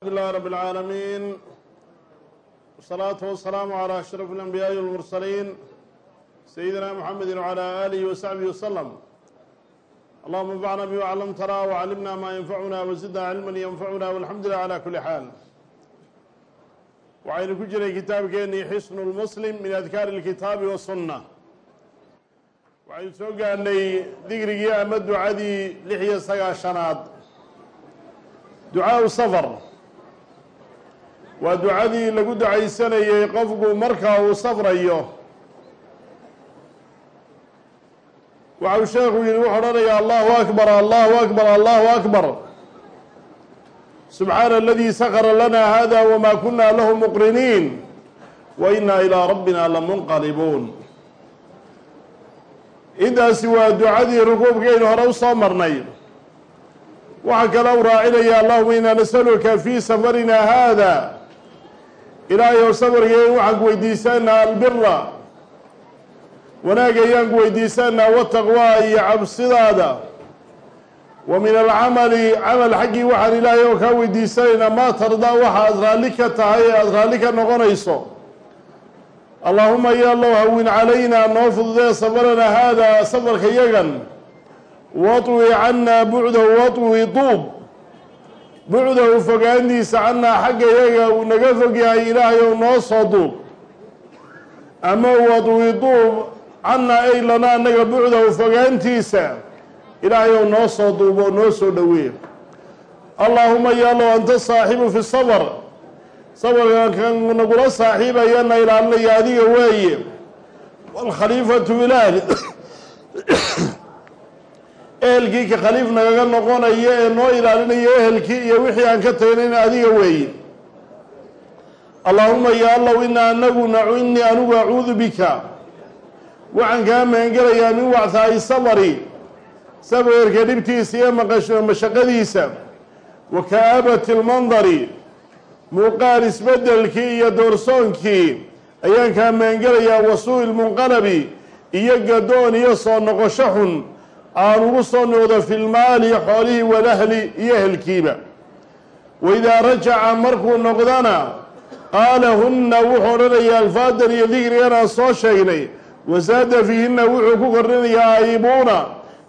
الحمد لله رب العالمين والصلاة والسلام على أشرف الأنبياء والمرسلين سيدنا محمد وعلى آله وصحبه وسلم اللهم انفعنا بما علمتنا وعلمنا ما ينفعنا وزدنا علما ينفعنا والحمد لله على كل حال waxaynu ku jiray kitaabkeenii xisnu lmuslim min adkaari اlkitaabi wasunna waxaynu soo gaarnay digrigii ama ducadii lix iyo sagaashanaad ducaau safar waa ducadii lagu ducaysanayey qofku marka uu safrayo. Waxau sheekhu yihi wuxuu odhanayaa allahu akbar allahu akbar allahu akbar. Subxaana aladii sakara lana hada wma kuna lahu muqriniin. Wa ina ilىa rabbina lamunqalibuun intaasi waa ducadii rukuubkaynu hore u soo marnay. Waxaa kale u raacinaya allahuma inaa nasaluka fii safarina hada ilaahay ou safarkeen waxaan ku weydiisanaa albira wanaag ayaan ku weydiisanaa wataqwaa iyo cabsidaada. Wa min alcamali camal xaggii waxaan ilaahay oo kaa weydiisanaynaa maa tardaa waxa aad raalli ka tahay ee aada raalli ka noqonayso. Allaahuma ya low hawin calaynaa noo fududee safarana haadaa safarka yagan. Waطwi canaa bucdahu waطwi duub bucdahu fogaandiisa canaa xagga yaga uu naga fog yahay ilaahay ou noo soo duub. Ama waطwi duub canaa ay lana anaga bucdahu fogaantiisa ilaahay ou noo soo duubo oo noo soo dhoweeya allaahuma yaalow anta saaxibu fi safar safarka kan nagula saaxiibayana ilaalinaya adiga weeye. Waalkhaliifatu ilaah ehelkii ka khaliif nagaga noqonaya ee noo ilaalinaya ehelkii iyo wixii aan ka tagnayna adiga weeye allaahuma ya allow ina anagu nacu inii anigu acuudu bika. Waxaan kaa magangelayaa min wactaa'i safari safarka dhibtiisa iyo mashaqadiisa. Wa ka'aabati lmandari muuqaal isbeddelkii iyo doorsoonkii. Ayaan kaa magangelayaa wasuu'i lmunqalabi iyo gadoon iyo soo noqosho xun aan ugu soo noqdo fi lmaali xoolihii walahli iyo ehelkiiba. Waidaa rajaca markuu noqdana qaala hunna wuxuu odhanayaa alfaadan iyo dikrigan aan soo sheegnay wasaada fiihinna wuxuu ku kordhinayaa aayibuuna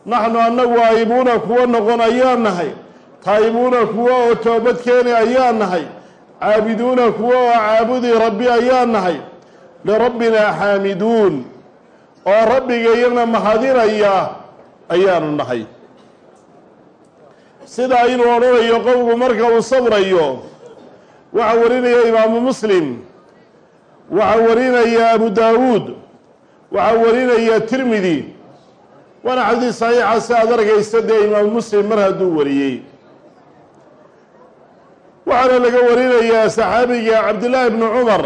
naxnu annagu aayibuuna kuwa noqon ayaan nahay taayibuuna kuwa oo toobad keeni ayaan nahay caabiduuna kuwa oo caabudi rabbi ayaan nahay lirabbina xaamiduun. Oo rabbiga iyagna mahadinaya ayaanu nahay. Sidaa inuu odhanayo qofku marka uu sabrayo waxaa warinaya imaamu muslim waxaa warinaya abu daawuud waxaa warinaya tirmidi waana xadiis saxiixa si aad arkaysa dee imaamu muslim mar hadduu wariyey. Waxaana laga warinayaa saxaabiga cabdillaahi bnu cumar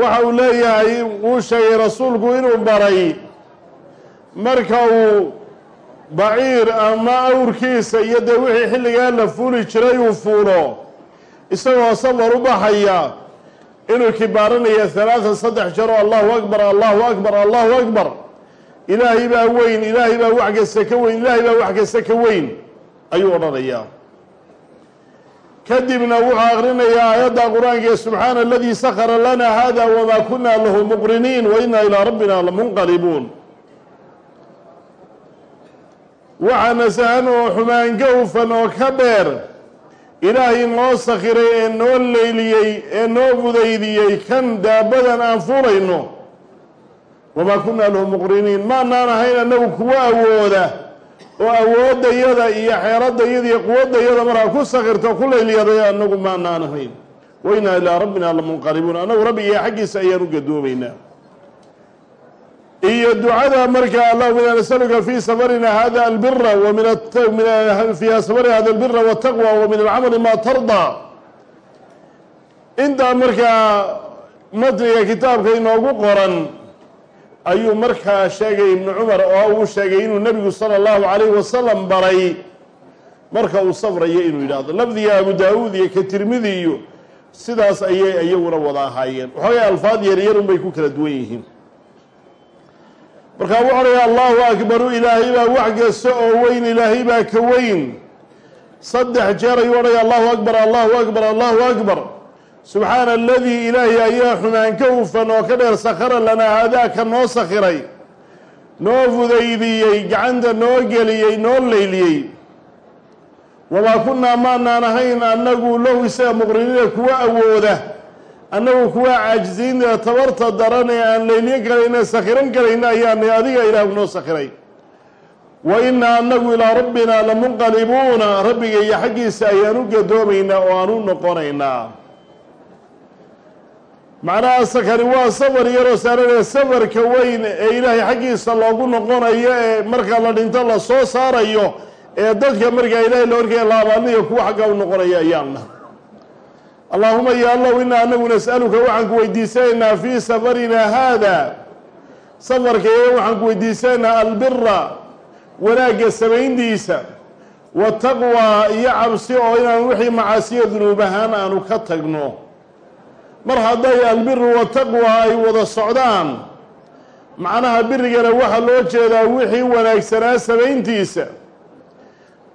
waxa uu leeyahay uu sheegay rasuulku inuu baray marka uu baciir ama awrkiisa iyo dee wixii xilligaa la fuuli jiray uu fuulo isagoo safar u baxaya inuu kibaaranaya halaatan saddex jaro allahu akbar allahu akbar allahu akbar. Ilaahay baa weyn ilaahay baa wax kasta ka weyn ilaahay baa wax kasta ka weyn ayuu odhanayaa. Kadibna wuxuu akrinayaa aayadda qur'aanka subxaana aladii sakara lana hada wamaa kuna lahu muqriniin wa ina ilaa rabbina lamunqalibuun waxaa nasahan oo xumaan ka hufan oo ka dheer. Ilaahay noo sakhiray ee noo leyliyey ee noo fudaydiyey kan daabadan aan fuulayno wamaa kunaa lahu muqriniin. Maanaan ahayn annagu kuwa awooda oo awooddayada iyo xeeradayada iyo quwaddayada markaa ku sakhirto ku leylyaday annagu maanaan ahayn. Wa inaa ilaa rabbina lamunqalibuun annagu rabbiga xaggiisa ayaan u gadoomaynaa iyo ducada markaa allahuma ina nasaluka fi safarina hada albira fi safari hada albira wataqwa wa min alcamali ma tardaa intaa markaa matniga kitaabka inoogu qoran ayuu markaa sheegay ibnu cumar oo uu sheegay inuu nebigu sala allahu calayhi wasalam baray. Marka uu safrayo inuu yidhaahdo lafdiga abu daawuud iyo ka tirmidi sidaas ayay iyaguna wada ahaayeen. Waxoogay alfaad yaryarun bay ku kala duwan yihiin markaa wuxu odhaya allahu akbaru ilaahay baa wax kasta oo weyn ilaahay baa ka weyn. Saddex jeer ayuu odhaya allahu akbar allahu akbar allahu akbar. Subxaana aladii ilaahi ayaa xumaan ka hufan oo ka dheer sakhara lanaa haadaaka noo sakhiray noo fudaydiyey gacanta noo geliyey noo leyliyey wamaa kunnaa maanaan ahayn annagu lahu isaga muqriniina kuwa awooda annagu kuwa caajiziinta tabarta daran ee aan leylyan karayna sakhiran karayna ayaana adiga ilaahu noo sakhiray. Wa inaa annagu ilaa rabbinaa lamunqalibuuna rabbiga iyo xaggiisa ayaan u gadoomaynaa oo aan u noqonaynaa. Macnaha sakani waa safar yaroo saaranee safarka weyn ee ilaahay xaggiisa loogu noqonayo ee marka la dhinto la soo saarayo ee dadka markaa ilaahay la horkaya la abaaliyo kuwa xagga u noqonaya ayaanna allaahuma ya allahu inaa anagu nas'aluka waxaan ku weydiisanaynaa fii safarinaa haada. Safarka iyaga waxaan ku weydiisanaynaa albira wanaagga samayntiisa wa taqwaa iyo cabsi oo inaan wixii macaasiyo dunuub ahaan aanu ka tagno. Mar hadday albiru wataqwa ay wada socdaan macnaha birigana waxaa loo jeedaa wixii wanaagsanaa samayntiisa.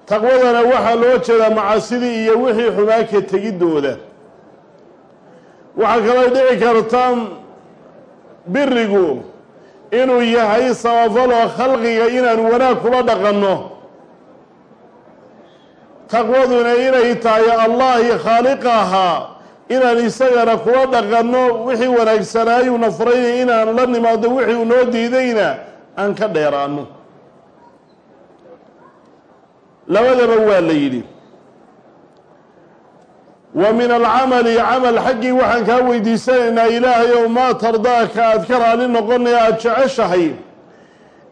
Taqwadana waxaa loo jeedaa macaasidii iyo wixii xumaa ka tegidooda waxaa kaloo dhici karta birigu inuu yahay sabafaloo khalqiga inaan wanaag kula dhaqanno. Taqwaduna inay tahay allahi khaaliqa ahaa inaan isagana kula dhaqanno wixii wanaagsanaayuuna furaynay inaan la nimaado wixii uu noo diidayna aan ka dheeraano labadaba waa la yidhi wa min alcamali camal xaggii waxaan kaa weydiisanaynaa ilaahay ow maa tardaaka aad ka raali noqonaya aada jeceshahay.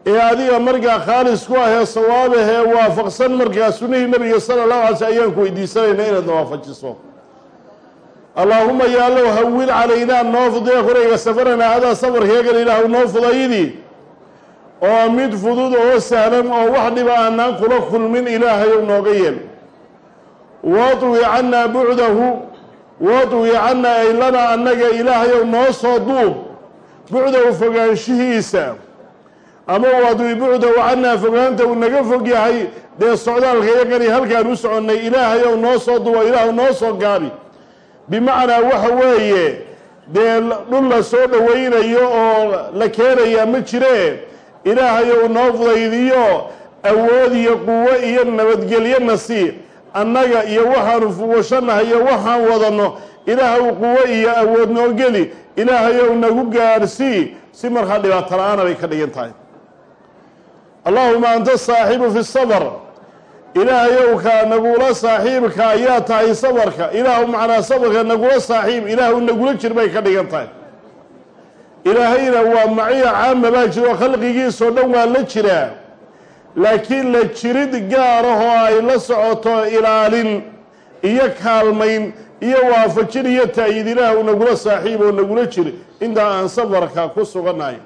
Ee adiga markaa khaalis ku ahee sawaabahee waafaqsan markaa sunnihii nabiga sala allahu alay sl ayaan ku weydiisanaynaa inaad nawaafajiso allaahuma ya allow hawil calaynaa noo fudiya korayga safarana hadaa safarkeegan ilaahu noo fudaydi oo mid fudud oo sahlan oo wax dhiba aanaan kula kulmin ilaahayow nooga yeel wadwi cannaa bucdahu wadwi cannaa ay lana annaga ilaahayow noo soo duub bucdahu fogaanshihiisa. Ama wadwi bucdahu cannaa fogaanta uu naga fog yahay dee socdaalka iyagani halkaan u soconnay ilaahayow noo soo duubo ilaahu noo soo gaabi. Bimacnaa waxa weeye dee dhul la soo dhowaynayo oo la keenayaa ma jiree ilaahayow noo fudaydiyo awood iyo quwo iyo nabadgelyo nasii annaga iyo waxaanu fuwashanahay iyo waxaan wadanno ilaahaw quwo iyo awood noo geli ilaahayow nagu gaadhsii si markaa dhibaato la'aana bay ka dhigan tahay. Allaahuma anta saaxibu fi safar ilaahayow kaa nagula saaxiibka ayaa tahay safarka ilaahu macnaa safarka nagula saaxiib ilaahu nagula jir bay ka dhigan tahay. Ilaahayna waa maciya caama baa jiro khalqigiisoo dhan waa la jiraa laakiin la jirid gaar ah oo ay la socoto ilaalin iyo kaalmayn iyo waafajin iyo ta'yiid ilaahu nagula saaxiib oo nagula jir intaa aan safarka ku sugannahay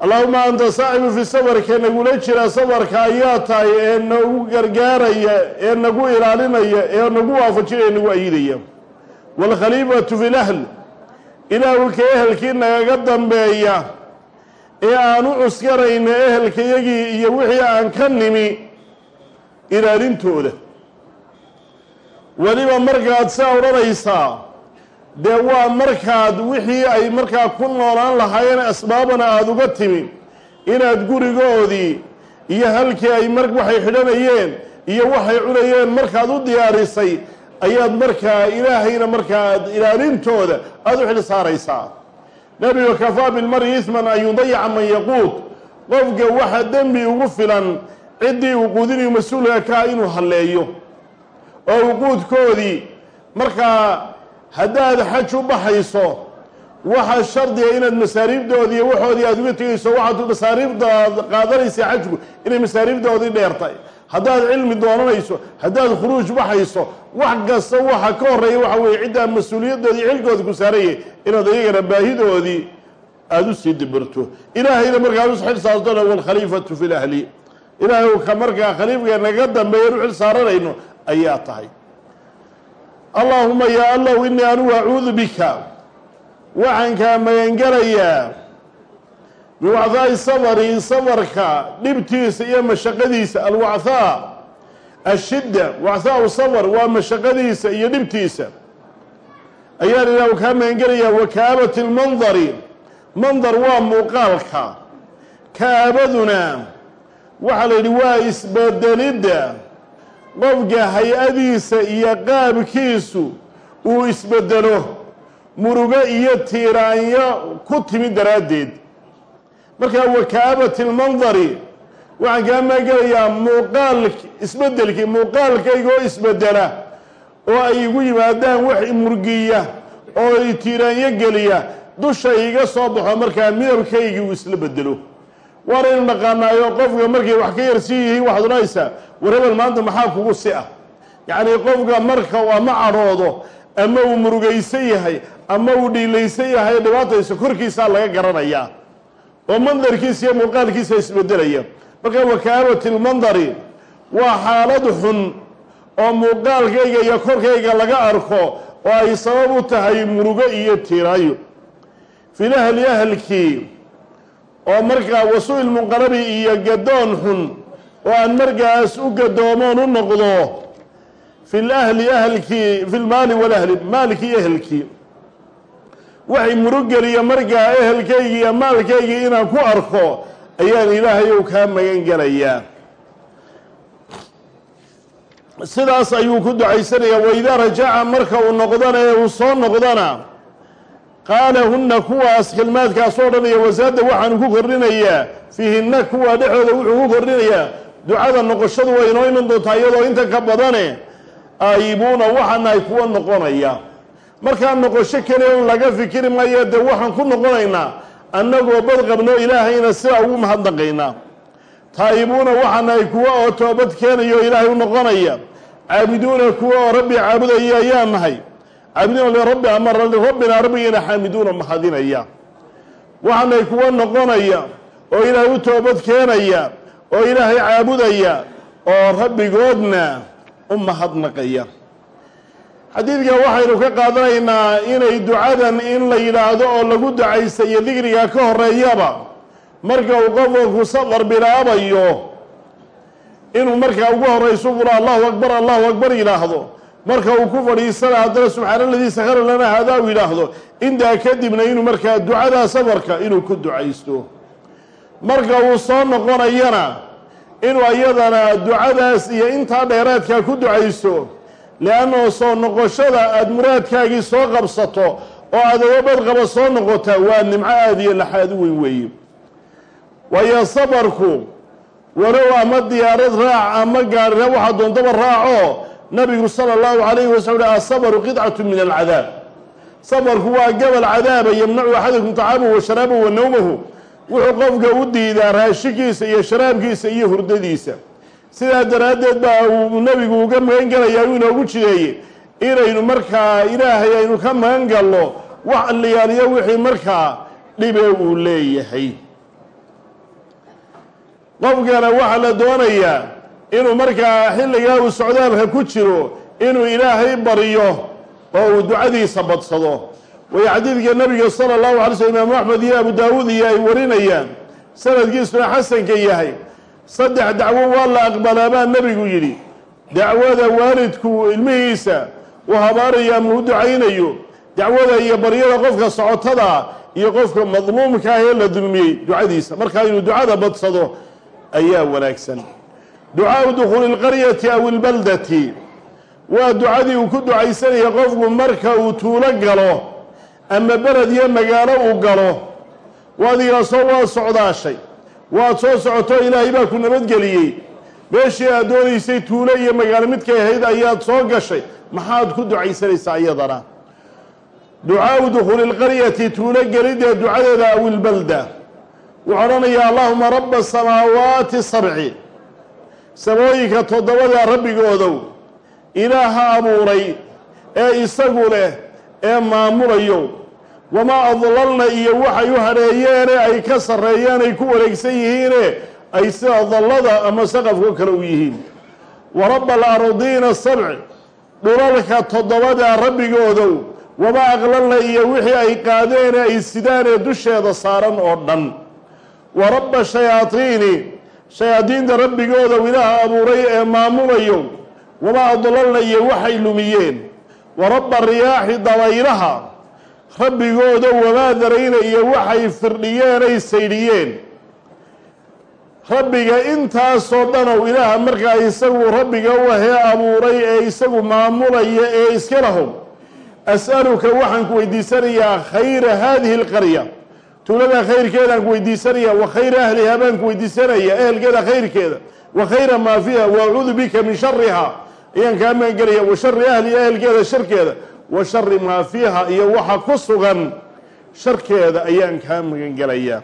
allahuma anta saaxibu fi safarka nagula jira safarka ayaa tahay ee nagu gargaaraya ee nagu ilaalinaya ee nagu waafajinaya nagu ayidaya waalkhaliifatu fi lahl ilaahu ka ehelkii nagaga dambeeya ee aan u cuskarayna ehelkayagii iyo wixii aan ka nimi ilaalintooda. Weliba markaad saa odhanaysaa dee waa markaad wixii ay markaa ku noolaan lahaayeen asbaabana aada uga timi inaad gurigoodii iyo halkii ay mar waxay xidhanayeen iyo waxay cunayeen markaad u diyaarisay ayaad markaa ilaahayna markaa ilaalintooda aada u xil saaraysaa nebiga kafaa bilmari isman an yudayaca man yaquud qofka waxa dembi ugu filan ciddii uu quudinayo mas'uulka kaa inuu halleeyo. Oo uquudkoodii markaa haddaad xaj u baxayso waxaa shardiga inaad masaariibdoodii waxoodii aada uga tegayso waxaad masaariibdaad qaadanaysa xajku inay masaariibdoodii dheertay haddaad cilmi doonanayso haddaad khuruuj baxayso wax kasta waxa ka horreeya waxa weeye ciddaa mas'uuliyadoodii xilkooda ku saarayay inaad iyagana baahidoodii aada u sii dibirto. Ilaahayna markaa u xil saartona walkhaliifatu fi lahli ilaahay ka markaa khaliifka naga dambeeyan u xil saaranayno ayaa tahay. Allaahuma yaa allahu inii anugu acuudu bika. Waxaan kaa magangelayaa biwacdaai safari safarka dhibtiisa iyo mashaqadiisa alwachaa ashidda wacthaau safar waa mashaqadiisa iyo dhibtiisa. Ayaan ilaahu kaa magangelayaa wakaabati lmandari mandar waa muuqaalka. Kaabaduna waxaa la yidhi waa isbedelidda. Qofka hay'adiisa iyo qaabkiisu uu isbedelo. Murugo iyo tiiraanyo ku timid daraaddeed markaa wakaabati lmandari waxaan kaa maagelayaa muuqaal isbedelkii muuqaalkaygoo isbedela oo ay igu yimaadaan wax murgiya oo tiiraanyo geliya dusha iga soo baxo markaa midabkaygii uu isla bedelo waanaynu naqaanaayo qofka markay wax ka yarsiin yihiin waxaad odhanaysaa war hebel maanta maxaa kugu si ah? Yacnii qofka marka uu ama cadhoodo ama uu murugaysan yahay ama uu dhiilaysan yahay dhibaataysa korkiisaa laga garanayaa oo mandarkiisa iyo muuqaalkiisa isbedelaya marka wakaabati lmandari waa xaalad xun oo muuqaalkayga iyo korkayga laga arko oo ay sabab u tahay murugo iyo tiiraayo fil ahli ahalkii oo markaa wasuu'il munqalabi iyo gadoon xun oo aan markaas u gadoomoon u noqdo fil ahli ahalkii fi lmaali walahli maalkii ehelkii waxay murugeliya markaa ehelkaygii iyo maalkaygii inaan ku arko ayaan ilaahay ou kaa magan gelayaa sidaas ayuu ku ducaysanayaa waidaa rajaca marka uu noqdana ee uu soo noqdana qaala hunna kuwaas kelmaadkaas oo dhan iyo wasaada waxaanu ku kordhinayaa fiihinna kuwa dhexooda wuxuu ku kordhinayaa ducada noqoshadu way inoo iman doontaa iyadoo inta ka badane aayibuuna waxaa nahay kuwa noqonaya markaa noqosho keliya un laga fikiri maayo dee waxaan ku noqonaynaa annagoo bad qabno ilaahayna sidaa ugu mahadnaqaynaa taa'ibuuna waxaa nahay kuwa oo toobad keenayo ilaahay u noqonaya. Caabiduuna kuwa oo rabbi caabudaya ayaa nahay. Caabiduuna lirabbi ama lirabbina rabbigiina xaamiduuna mahadinaya. Waxaa nahay kuwa noqonaya oo ilaahay u toobad keenaya oo ilaahay caabudaya oo rabbigoodna u mahadnaqaya xadiidka waxaynu ka qaadanaynaa inay ducadan in la yidhaahdo oo lagu ducaysta iyo dikriga ka horeeyaba marka uu qofku saqar bilaabayo inuu markaa ugu horayso furo allahu akbar allahu akbar yidhaahdo. Marka uu ku fadhiisana haddana subxaana aladii sakhara lana haadaa u yidhaahdo. Intaa kadibna inuu markaa ducadaa safarka inuu ku ducaysto. Marka uu soo noqonayana inuu iyadana ducadaas iyo intaa dheeraadkaa ku ducayso leannao soo noqoshada aada muraadkaagii soo qabsato oo aad agabad qaba soo noqotaa waa nimco aada iyo laxaad u weyn weeye waayo sabarku walow ama diyaarad raac ama gaarina waxaa doontaba raaco nabigu sala allahu calayhi wasalam uhi asabaru qidcatu min alcadaab sabarku waa gabal cadaaba yamnacu axadakum tacaamuhu wa sharaabahu wa nawmahu wuxuu qofka u diidaa raashinkiisa iyo sharaabkiisa iyo hurdadiisa sidaa daraaddeed baa uu nebigu uga magan uu inoogu jideeyey. Inaynu markaa ilaahay aynu ka magan galno wax alliyaaliyo wixii markaa dhibe uu leeyahay. Qofkana waxaa la doonayaa inuu markaa xilligaa uu socdaalka ku jiro inuu ilaahay baryo oo uu ducadiisa badsado. Wayo xadiidka nabiga sala allahu alay slm imaamu axmed iyo abu daawuud iyo ay warinayaan sanadkiisuna xasanka yahay saddex dacwo waa la aqbalaa baa nebigu yidhi. Dacwada waalidku ilmihiisa uu habaarayo ama u ducaynayo dacwada iyo baryada qofka socotada iyo qofka madluumka ah ee la dulmiyey ducadiisa. Markaa inuu ducada badsado ayaa wanaagsan. Ducaau dukhuuli lqaryati aw ilbaldati waa ducadii uu ku ducaysanaya qofku marka uu tuulo galo ama beled iyo magaalo uu galo. Waadigaasoo waa socdaashay waad soo socoto ilaahay baa ku nabadgeliyey. Meeshii aad doonaysay tuulo iyo magaalo midkay ahayd ayaad soo gashay. Maxaad ku ducaysanaysaa iyadana. Ducaau dukhuuli lqaryati tuulo gelidee ducadeeda aw ilbalda wuxuu odhanayaa allahuma rabba asamaawaati sabci. Samooyinka toddobada rabbigoodow. Ilaaha abuuray ee isagu leh ee maamulayo wamaa adlalna iyo waxay u hadheeyeene ay ka sarreeyaan ay ku wareegsan yihiine ay sida dallada ama saqafko kale u yihiin wa rabba alardiina sabc dhulalka toddobada rabbigoodow wamaa aqlalna iyo wixii ay qaadeene ay sidaan ee dusheeda saaran oo dhan wa rabba shayaadiini shayaadiinta rabbigooda ilaaha abuuray ee maamulayo wamaa adlalna iyo waxay lumiyeen wa rabba riyaaxi dabaylaha rabbigooda wamaa darayna iyo waxay firdhiyeen ay saydhiyeen. Rabbiga intaasoo dhanow ilaaha markaa isagu rabbiga u ahee abuuray ee isagu maamulaya ee iska lahow as'aluka waxaan ku weydiisanayaa khayra haadihi alqarya. Tuulada khayrkeedaan ku weydiisanaya wa khayra ahlihaa baan ku weydiisanaya ehelkeeda khayrkeeda. Wa khayra maa fiiha wa acuudu bika min shariha ayaan kaa magangelaya wa shari ahliha ehelkeeda sharkeeda wa shari maa fiiha iyo waxa ku sugan sharkeeda ayaan kaa magangelayaa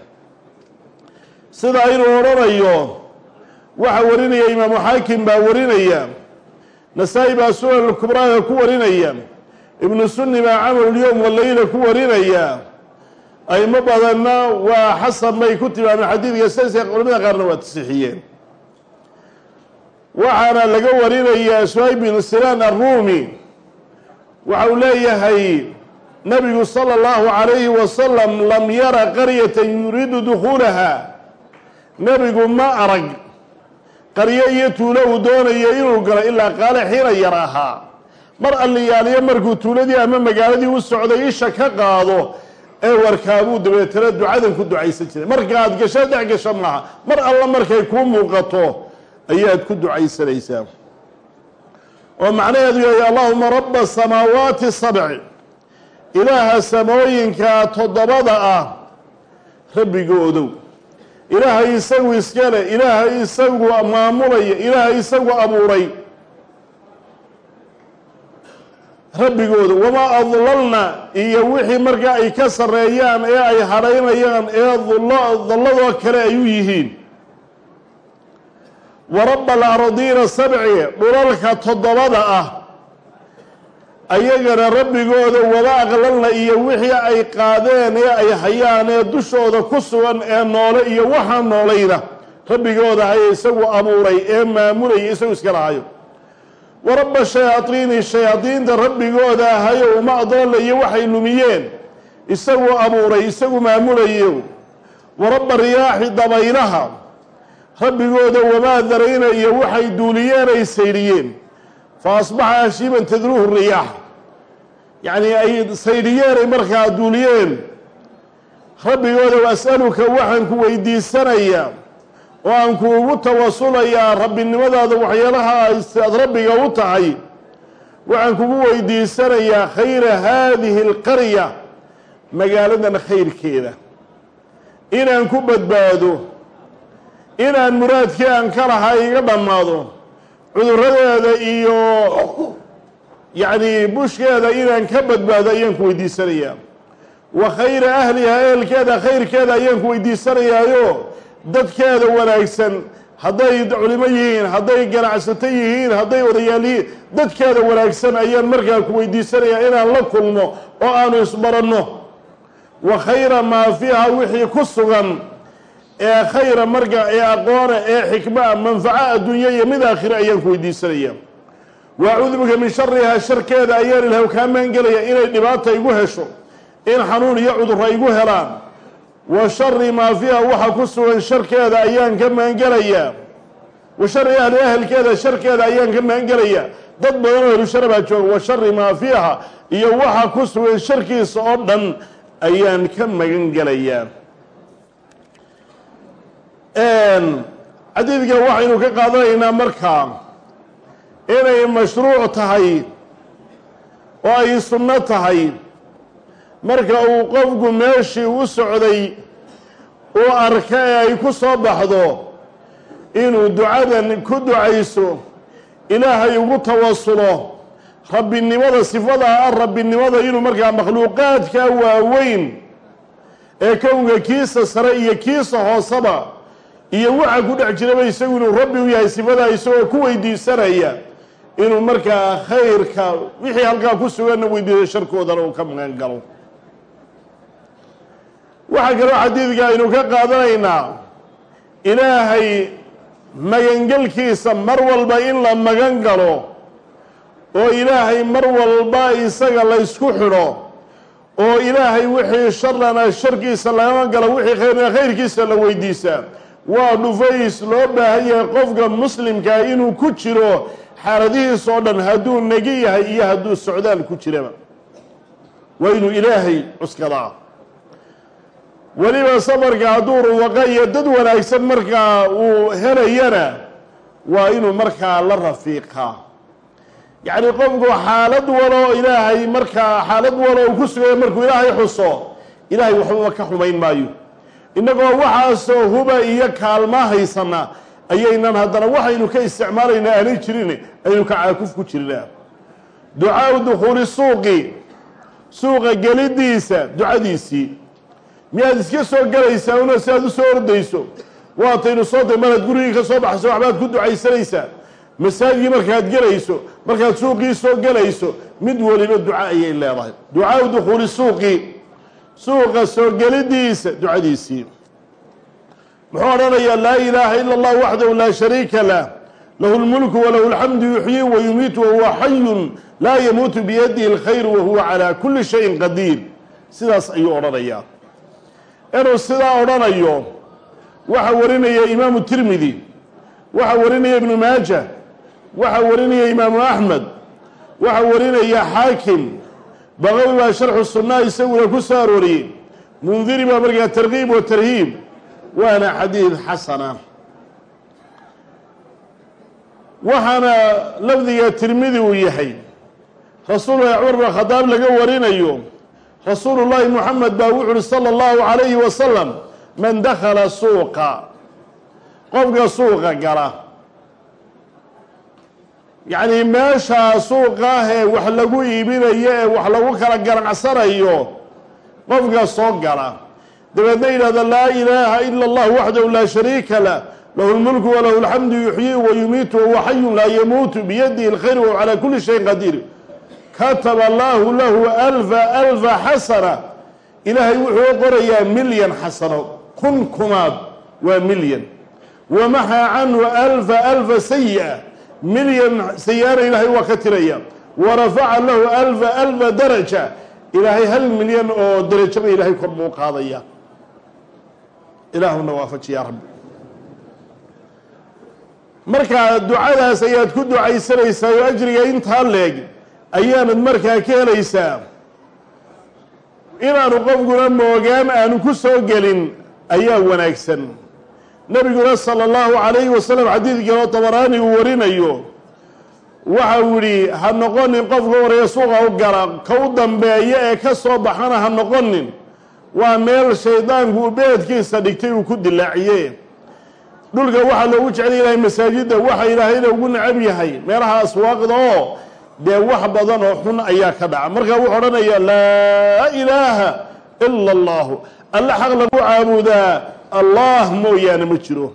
sida inuu odhanayo waxa warinaya imaamu xaakim baa warinaya nasaa-i baa sunan kubraaga ku warinaya ibnu sunni baa camalulyowm waleyla ku warinaya aymo badanna waa xasan bay ku tilmaameen xadiidka sidaasee culamada qaarna waa tasixiyeen waxaana laga warinayaa suhayb bin sinaan arruumi waxa uu leeyahay nabigu sala allahu calayhi wasalam lam yara qaryatan yuriidu dukhuulaha nebigu ma arag qaryo iyo tuulo uu doonayo inuu galo ilaa qaale xiina yar ahaa mar alliyaaliyo markuu tuuladii ama magaaladii u socday isha ka qaado ee warkaabuu dabeetana ducadan ku ducaysan jiray. Markaaad gasho dhex gasho maaha. Mar alla markay kuu muuqato ayaad ku ducaysanaysaa oo macnaheedu yahay allahuma rabba samaawaati sabci. Ilaaha samooyinka toddobada ah rabbigoodow ilaahay isagu iskale ilaahay isagu maamulaya ilaahay isagu abuuray. Rabbigooda wamaa adlalna iyo wixii markaa ay ka sarreeyaan ee ay hadhaynayaan ee dalladoo kale ay u yihiin wa rabba alardiina sabci dhulalka toddobada ah. Ayagana rabbigooda wama aqlalna iyo wixii ay qaadeen ee ay hayaan ee dushooda ku sugan ee noole iyo waxaa noolayna rabbigooda haya isagu abuuray ee maamulaya isagu iska lahayo wa rabba shayaadiini shayaadiinta rabbigooda ahayo uma adoolla iyo waxay lumiyeen. Isagu abuuray isagu maamulayo wa rabba riyaaxi dabaylaha rabbigooda wamaa darayna iyo waxay duuliyeen ay saydhiyeen fa asbaxa hashiiban tadruuhu riyaax. Yacnii ay saydhiyeenay markaa duuliyeen. Rabbigooda as'aluka waxaan ku weydiisanayaa oo aan kuugu tawasulayaa rabbinimadaada waxyaalaha aad rabbiga u tahay. Waxaan kugu weydiisanayaa khayra haadihi alqarya magaaladan khayrkeeda. Inaan ku badbaado inaan muraadkii aan ka lahaa iga dhammaado cuduradeeda iyo yacni bushkeeda inaan ka badbaado ayaan ku weydiisanayaa. Wa khayra ahliha ehelkeeda khayrkeeda ayaan ku weydiisanayaayo. Dadkeeda wanaagsan hadday culimo yihiin hadday ganacsato yihiin hadday odayaal yihiin dadkeeda wanaagsan ayaan markaa ku weydiisanayaa inaan la kulmo oo aanu isbaranno. Wa khayra maa fiiha wixii ku sugan ee khayra marka ee aqoona ee xikmaa manfaco adduunya iyo mid aakhire ayaan ku weydiisanayaa. Wa acuudu min sharihaa sharkeeda ayaan ilaahu kaa maangelaya inay dhibaata igu hesho in xanuun iyo cudurra igu helaan. Wa shari maa fiiha waxa ku sugan sharkeeda ayaan ka maangelayaa. Wa shari ahli ahelkeeda sharkeeda ayaan ka maangelayaa. Dad badan oo ehlushara baa jooga wa shari maa fiiha iyo waxa ku sugan sharkiisa oo dhan ayaan ka magan gelayaa xadiidka waxaynu ka qaadanaynaa markaa inay mashruuc tahay oo ay sunno tahay. Marka uu qofku meeshii u socday uu arka ee ay ku soo baxdo inuu ducadan ku ducayso ilaahay ugu tawasulo rabbinimada sifadaa ah rabbinimada inuu markaa makhluuqaadka waaweyn ee kownka kiisa sare iyo kiisa hooseba iyo waxa ku dhex jiraba isagu inuu rabbi u yahay sifadaa isagoo ku weydiisanaya inuu markaa khayrka wixii halkaa ku suganna weydiiyo sharkoodana uu ka magan galo waxaa kaloo xadiidka aynu ka qaadanaynaa ilaahay magangelkiisa mar walba in la magan galo oo ilaahay mar walba isaga laysku xidho oo ilaahay wixii sharana sharkiisa lagama galo wixii khayrna khayrkiisa la weydiisaa waa dhufays loo baahan yahay qofka muslimkaa inuu ku jiro xaaladihiis oo dhan hadduu negi yahay iyo hadduu socdaal ku jiraba. Waa inuu ilaahay cuskadaa. Weliba safarka hadduu ruwaqa iyo dad wanaagsan markaa uu helayana waa inuu markaa la rafiiqaa. Yacni qofku xaalad walo ilaahay markaa xaalad walo uu ku sugayo markuu ilaahay xuso ilaahay waxbaba ka xumayn maayo innagoo waxaasoo huba iyo kaalmaa haysana ayaynan haddana waxaynu ka isticmaalaynaa aanay jirin aynu ka caakuf ku jirnaa ducaau dukhuuli suuqi suuqa gelidiisa ducadiisii miyaad iska soo gelaysaa una si aad u soo ordayso? Waataynu soo tay maraad gurigii ka soo baxayso waxbaad ku ducaysanaysaa. Masaajidkii markaad gelayso markaad suuqii soo gelayso mid weliba duca ayay leedahay. Ducaau dukhuuli suuqi suuqa soo gelidiisa ducadiisii. Muxuu odhanayaa laa ilaaha ila allah waxdahu laa shariika lah. Lahu lmulku walahu alxamdu yuxyii wa yumiitu wahuwa xayun laa yamuutu biyadihi alkhayru wahuwa calaa kuli shayin qadiir. Sidaas ayuu odhanayaa. Inuu sidaa odhanayo waxaa warinaya imaamu tirmidi waxaa warinaya ibnu maaja waxaa warinaya imaamu axmed waxaa warinaya xaakim baqawi baa sharxu sunnaa isaguna ku soo arooriyey mundiri baa markaa tarkiib wa tarhiib. Waana xadiid xasana. Waxaana lafdiga tirmidi uu yahay. Rasuululahi cumar bin khadaab laga warinayo. Rasuulu llaahi muxamed baa wuxu uhi sala allahu calayhi wasalam man dakhala suuqa. Qofka suuqa gala yacni meeshaa suuqa ah ee wax lagu iibinayo ee wax lagu kala ganacsanayo qofka soo gala. Dabeedna yidhahda laa ilaaha ila allah waxdahu laa shariika lah. Lahu lmulku walahu alxamdu yuxyii wa yumiitu wahuwa xayun laa yamuutu biyadihi alkhayr wahuwa calaa kuli shayin qadiir. Kataba allaahu lahu alfa alfa xasana ilaahay wuxuu qorayaa milyan xasano kun kumaad waa milyan wamaxaa canhu alfa alfa sayi-a milyan sayi-ana ilaahay waa ka tiraya. Warafaca lahu alfa alfa daraja. Ilaahay hal milyan oo darajaba ilaahay kor buu qaadaya. Ilaahuna waafajiyaa rabbi. Markaa ducadaas ayaad ku ducaysanaysaa oo ajriga intaa leeg ayaanad markaa ka helaysaa inaanu qofkuna moogaan aanu ku soo gelin ayaa wanaagsan nebiguna sala allahu calayhi wasalam xadiidkan oo dabaraani uu warinayo waxa uu yihi ha noqonin qofka horreeya suuqa u gala ka u dambeeya ee ka soo baxana ha noqonin. Waa meel shaydaanku beedkiisa dhigtay uu ku dilaaciye dhulka waxaa loogu jecel yahay masaajidda waxa ilaahayna ugu necab yahay. Meelaha aswaaqda oo dee wax badan oo xun ayaa ka dhaca. Marka wuxuu odhanaya laa ilaaha ila allahu alla xaq lagu caabudaa allah mooyaane ma jiro.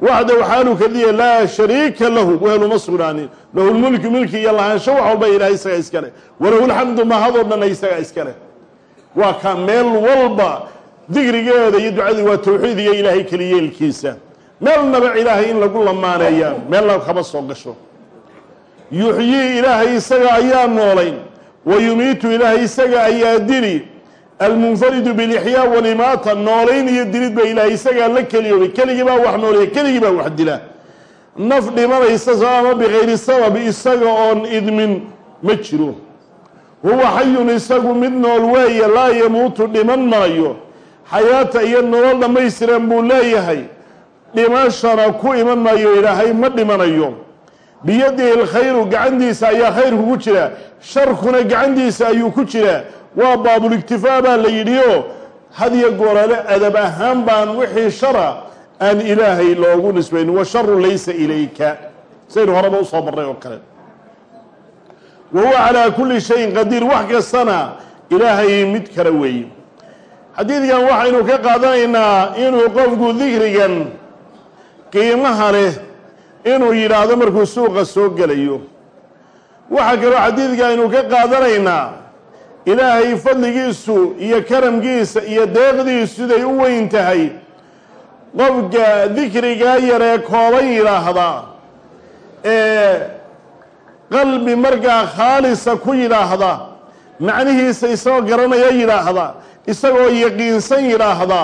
Waxda waxaanu keliya laa shariika lahu weeluma sugnaanin. Lahu lmulku milki iyo lahaansho wax walba ilahay isagaa iskale walahu lxamdu mahadoo dhanna isagaa iskale waa ka meel walba digrigeeda iyo ducadii waa tawxiid iyo ilaahay keliyeelkiisa meelnaba ilaahay in lagu lamaaneeya meelna kama soo gasho. Yuxyii ilaahay isaga ayaa noolayn. Wa yumiitu ilaahay isaga ayaa dili almunfaridu bilixyaa walimaata noolayn iyo dilid ba ilaahay isagaa la keliyoobay. Keligii baa wax nooleeya keligii baa wax dila. Naf dhimanaysa ama bikayri sabab isaga oon idmin ma jiro. Huwa xayun isagu mid nool weeye laa yamuutu dhiman maayo. Xayaata iyo nolol dhammaystiran buu leeyahay. Dhimashana ku iman maayo ilaahay ma dhimanayo biyadihi alkhayru gacantiisa ayaa khayrku ku jira. Sharkuna gacantiisa ayuu ku jiraa waa baabuliktifaa baa la yidhioo hadiyo goorale adab ahaan baan wixii shara aan ilaahay loogu nisbayn. Washaru laysa ilayka. Saynu horeba u soo marnay oo kale. Wa huwa calaa kulli shayin qadiir. Wax kastana ilaahay mid kale weeye. Xadiidkan waxaynu ka qaadanaynaa inuu qofku dikrigan qiimaha leh inuu yidhaahdo markuu suuqa soo gelayo. Waxaa kaloo xadiidka aynu ka qaadanaynaa ilaahay fadligiisu iyo karamkiisa iyo deeqdiisu siday u weyn tahay. Qofka dikrigaa yaree kooban yidhaahda ee qalbi markaa khaalisa ku yidhaahda macnihiisa isagoo garanaya yidhaahda isagoo yaqiinsan yidhaahda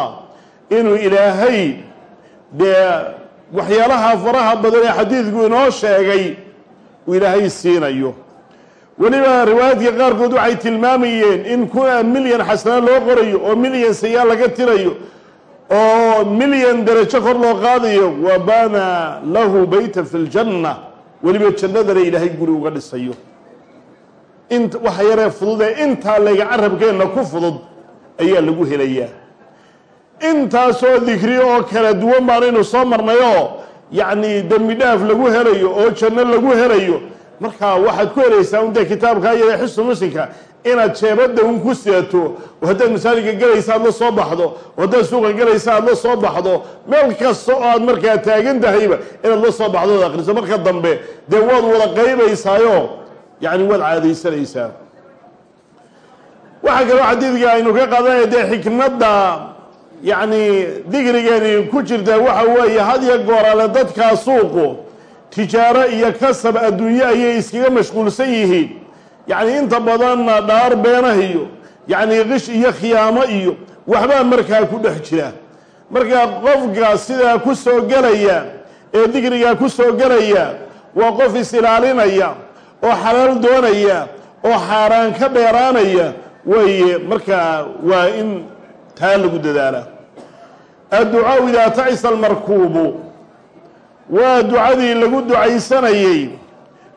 inuu ilaahay dee waxyaalaha faraha badan ee xadiidku inoo sheegay uu ilaahay siinayo. Weliba riwaayadka qaarkood waxay tilmaamayeen in kuna milyan xasana loo qorayo oo milyan sayaa laga tirayo oo milyan darajo kor loo qaadayo wa bana lahu beyta fi ljanna weliba jannadana ilaahay guri uga dhisayo. Int waxa yaree fudud ee intaa layga carabkeenna ku fudud ayaa lagu helayaa intaasoo dikri oo kala duwan baanaynu soo marnayoo yacni dembi dhaaf lagu helayo oo janno lagu helayo. Markaa waxaad ku helaysaa un dee kitaabkaa yare xisnu muslimka inaad jeebadda un ku sidato oo haddaad masaajidka gelaysa aad la soo baxdo oo haddaad suuqa gelaysa aad la soo baxdo meel kasta oo aad markaa taagan tahayba inaad la soo baxdo ood akhriso. Marka dambe dee waad wada qaybaysaayo? Yacni waad caadaysanaysaa. Waxaa kaloo xadiidka aynu ka qaadanaya dee xikmadda yacni digrigeeni ku jirta waxa weeye had iyo goorale dadkaa suuqu tijaaro iyo kasab adduunye ayay iskaga mashquulsan yihiin. Yacni inta badanna dhaar beenah iyo yacni qish iyo khiyaamo iyo waxbaa markaa ku dhex jira. Markaa qofka sidaa ku soo gelaya ee digrigaa ku soo gelaya waa qof is-ilaalinaya oo xalaal doonaya oo xaaraan ka dheeraanaya weeye markaa waa in taa lagu dadaalaa adducaau idaa tacisa almarkuubu waa ducadii lagu ducaysanayey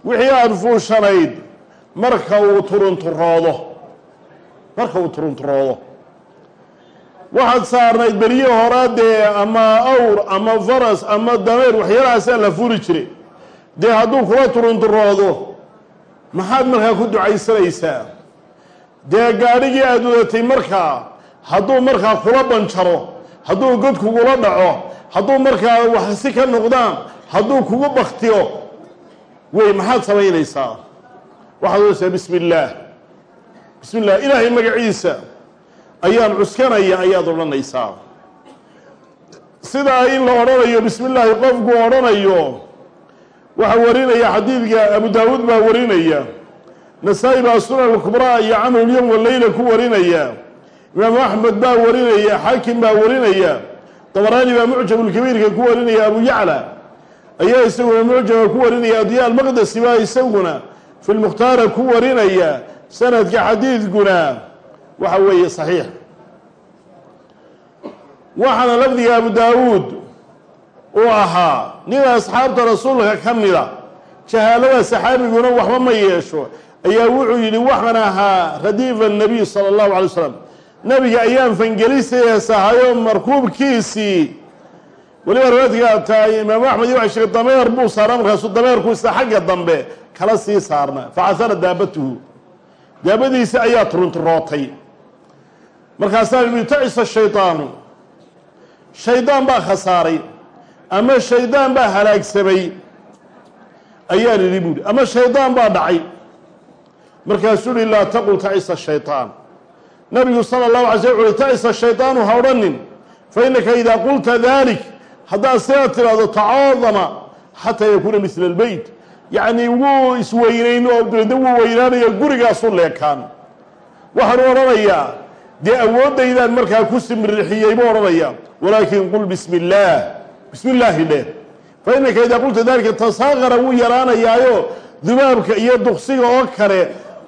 wixii aada fuushanayd marka uu turunturoodo. Marka uu turunturoodo. Waxaad saarnayd beriye hore dee ama awr ama faras ama dameer waxyaalahaasaa la furi jiray. Dee hadduu kula turunturoodo maxaad markaa ku ducaysanaysaa? Dee gaadhigii aada wadatay markaa hadduu markaa kula banjaro hadduu god kugula dhaco hadduu markaa wax si ka noqdaan hadduu kugu baktiyo wey maxaad samaynaysaa? Waxaad odhanaysaa bismi illaah bismi ilaahay magaciisa ayaan cuskanaya ayaad odhanaysaa. Sidaa in la odhanayo bismi illaahi qofku odhanayo waxaa warinaya xadiidka abu daawuud baa warinaya. Nasaa-i baa sunan alkubraa iyo camalulyom waleyla ku warinaya imaamu axmed baa warinaya xaakim baa warinaya dabaraani baa mucjamulkabiirka ku warinaya abu yacla ayaa isaguna mucjama ku warinaya adiya almaqdesi baa isaguna fi lmukhtaara ku warinaya sanadka xadiidkuna waxa weeye saxiix. Waxaana lafdiga abu daawuud uu ahaa nin asxaabta rasuulka ka mida jahaalada saxaabiguna waxba ma yeesho ayaa wuxuu yidhi waxaan ahaa radiifa nabiy sala allahu alay slam nabiga ayaan fangelisaysahayo markuubkiisii weliba riwaadka tahay imaamu axmed waxay sheegay dameer buu saaraa markaasuu dameerkuisa xagga dambe kala sii saarna facasara daabatuhu. Daabadiisi ayaa turunturootay markaasaa yidhi shaydaanu shaydaan baa khasaaray ama shaydaan baa halaagsamay ayaa idhi buuhi ama shaydaan baa dhacay? Markaasuu yihi laa taqul tacisa shayطaan nabigu sala allahu alay sl uhi ta'isa shaydaanu ha odhanin fa innaka idaa qulta dalik haddaad sidaa tidhaahdo tacoodama xataa yakuuna misla albeyt yacnii wuu isweynayn oo dabeedna wuu weynaanaya gurigaasu leekaan. Waxaanu odhanayaa dee awooddaydaan markaa ku simrixiyey buu odhanayaa. Walaakin qul bismi illaah bismi illaahi leh fa innaka idaa qulta daalika tasaaqara wuu yaraanayaayo dubaabka iyo duqsiga oo kale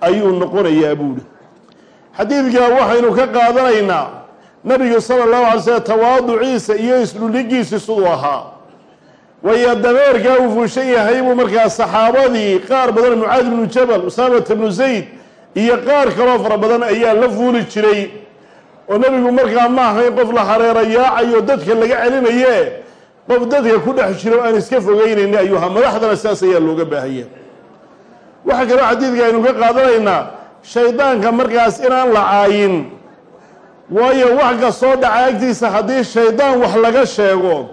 ayuu noqonayaa buuhi xadiidka waxaynu ka qaadanaynaa nabigu sala allahu alay slm tawaaduciisa iyo isdhulhigiisi siduu ahaa. Waayo dameerkaa uu fuushan yahay buu markaa saxaabadii qaar badan mucaad ibnu jabal usaamata bnu zayd iyo qaar kaloo fara badan ayaa la fuuli jiray. Oo nebigu markaa ma ahayn qof la hareera yaacayo dadka laga celinaye qof dadka ku dhex jiro aan iska fogeynayni ayuu ahaa madaxdana sidaas ayaa looga baahaya waxaa kaloo xadiidka aynu ka qaadanaynaa shaydaanka markaas inaan la caayin. Waayo wax kastoo dhaca agtiisa haddii shaydaan wax laga sheego.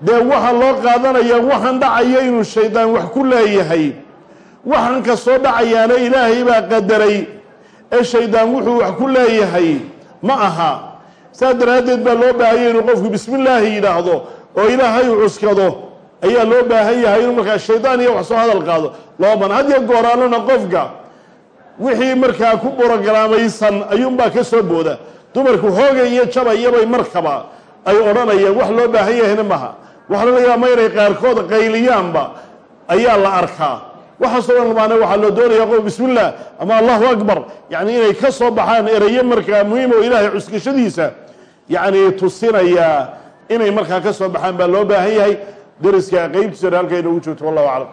Dee waxa loo qaadanaya waxaan dhacaya inuu shaydaan wax ku leeyahay. Waxaan kastoo dhacayaana ilaahay baa qadaray ee shaydaan wuxuu wax ku leeyahay. Ma aha. Saas daraaddeed baa loo baahanya inuu qofku bismi illaahi yidhaahdo oo ilaahay cuskado. Ayaa loo baahan yahay inuu markaa shaydaan iyo wax soo hadal qaado. Loo bana hadiyo gooraalona qofka wixii markaa ku borogaraameysan ayuunbaa ka soo booda. Dumarku hooga iyo jabayabay markaba ay odhanayaan wax loo baahan yahayna maha. Waxaa laga yaaba ma inay qaarkood qayliyaanba. Ayaa la arkaa. Waxaasoo dhan maana waxaa loo doonaya qof bismillah ama allahu akbar. Yacni inay ka soo baxaan erayo markaa muhiim oo ilaahay cuskashadiisa yacni tusinayaa inay markaa ka soo baxaan baa loo baahan yahay. Deriska qeybtiisana halka inoogu joogto wallahu aclam